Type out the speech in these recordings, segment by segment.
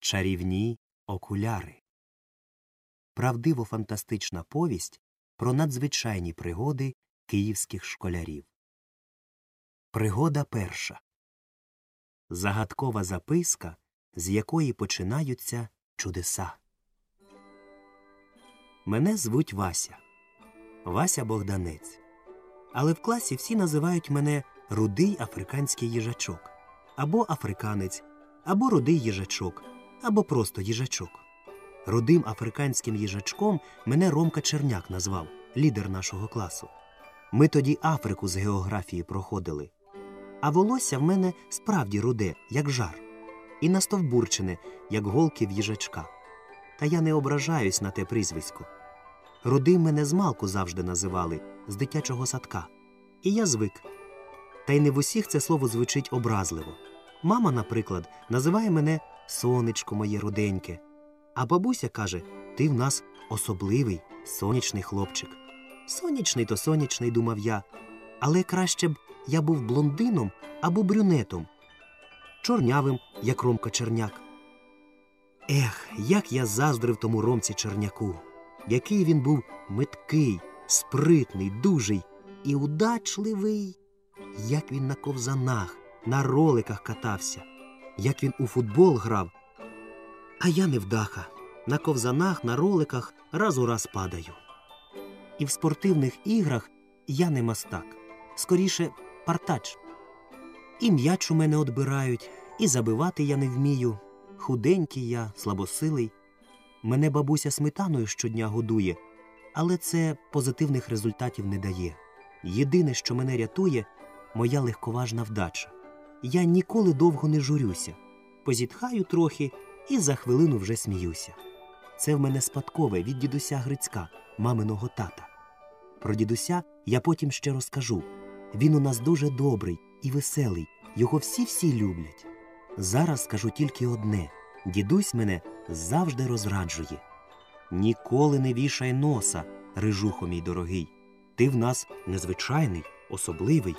Чарівні окуляри. Правдиво фантастична повість про надзвичайні пригоди київських школярів. Пригода перша. Загадкова записка, з якої починаються чудеса. Мене звуть Вася. Вася Богданець. Але в класі всі називають мене рудий африканський їжачок, або африканець, або рудий їжачок, або просто їжачок. Рудим африканським їжачком мене Ромка Черняк назвав, лідер нашого класу. Ми тоді Африку з географії проходили. А волосся в мене справді руде, як жар, і настовбурчене, як голки в їжачка. Та я не ображаюсь на те прізвисько. Рудим мене змалку завжди називали, з дитячого садка. І я звик. Та й не в усіх це слово звучить образливо. Мама, наприклад, називає мене сонечко моє руденьке. А бабуся каже: ти в нас особливий сонячний хлопчик. Сонячний то сонячний, думав я, але краще б я був блондином або брюнетом, чорнявим, як Ромка Черняк. Ех, як я заздрив тому Ромці Черняку, який він був миткий, спритний, дужий і удачливий, як він на ковзанах, на роликах катався, як він у футбол грав. А я невдаха. На ковзанах, на роликах раз у раз падаю. І в спортивних іграх я не мастак, скоріше партач. І м'яч у мене одбирають, і забивати я не вмію. Худенький я, слабосилий. Мене бабуся сметаною щодня годує, але це позитивних результатів не дає. Єдине, що мене рятує, моя легковажна вдача. Я ніколи довго не журюся, позітхаю трохи і за хвилину вже сміюся. Це в мене спадкове від дідуся Грицька, маминого тата. Про дідуся я потім ще розкажу. Він у нас дуже добрий і веселий, його всі-всі люблять. Зараз скажу тільки одне дідусь мене завжди розраджує. Ніколи не вішай носа, рижухо мій дорогий. Ти в нас незвичайний, особливий,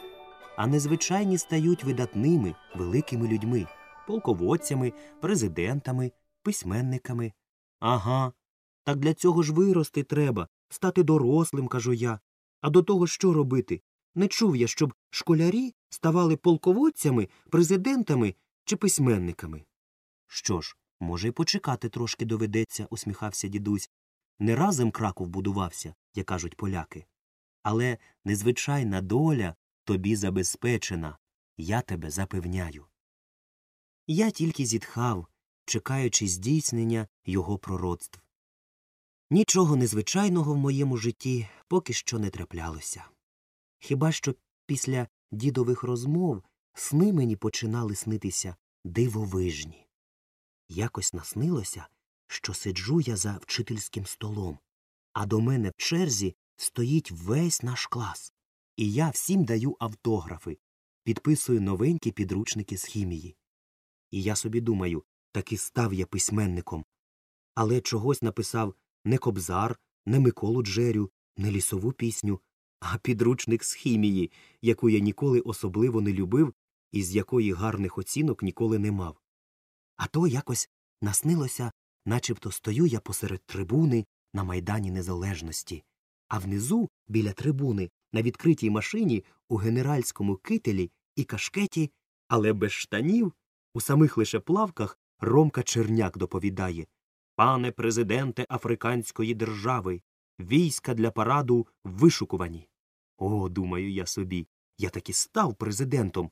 а незвичайні стають видатними, великими людьми, полководцями, президентами, письменниками. Ага, так для цього ж вирости треба, стати дорослим, кажу я. А до того що робити? Не чув я, щоб школярі ставали полководцями, президентами чи письменниками. Що ж, може, й почекати трошки доведеться, усміхався дідусь. Не разом Краков будувався, як кажуть поляки. Але незвичайна доля тобі забезпечена, я тебе запевняю. Я тільки зітхав, чекаючи здійснення його пророцтв. Нічого незвичайного в моєму житті поки що не траплялося. Хіба що після дідових розмов сни мені починали снитися дивовижні. Якось наснилося, що сиджу я за вчительським столом, а до мене в черзі стоїть весь наш клас, і я всім даю автографи, підписую новенькі підручники з хімії. І я собі думаю, таки став я письменником. Але чогось написав не кобзар, не Миколу Джерю, не лісову пісню, а підручник з хімії, яку я ніколи особливо не любив і з якої гарних оцінок ніколи не мав. А то якось наснилося, начебто стою я посеред трибуни на Майдані Незалежності, а внизу, біля трибуни, на відкритій машині, у генеральському кителі і кашкеті, але без штанів, у самих лише плавках Ромка Черняк доповідає Пане президенте африканської держави, війська для параду вишукувані. О, думаю я собі, я таки став президентом,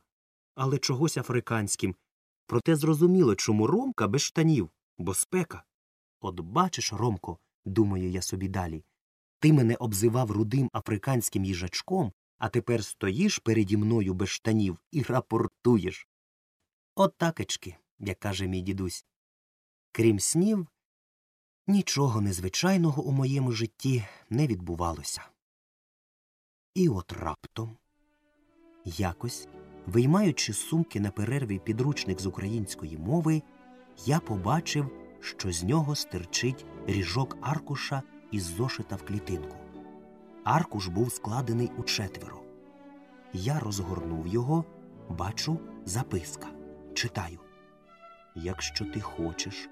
але чогось африканським. Проте зрозуміло, чому Ромка без штанів, бо спека. От бачиш, Ромко, думаю я собі далі, ти мене обзивав рудим африканським їжачком, а тепер стоїш переді мною без штанів і рапортуєш. От як каже мій дідусь. Крім снів, нічого незвичайного у моєму житті не відбувалося. І от раптом, якось, виймаючи сумки на перерві підручник з української мови, я побачив, що з нього стирчить ріжок аркуша із зошита в клітинку. Аркуш був складений у четверо. Я розгорнув його, бачу записка. Читаю Якщо ти хочеш,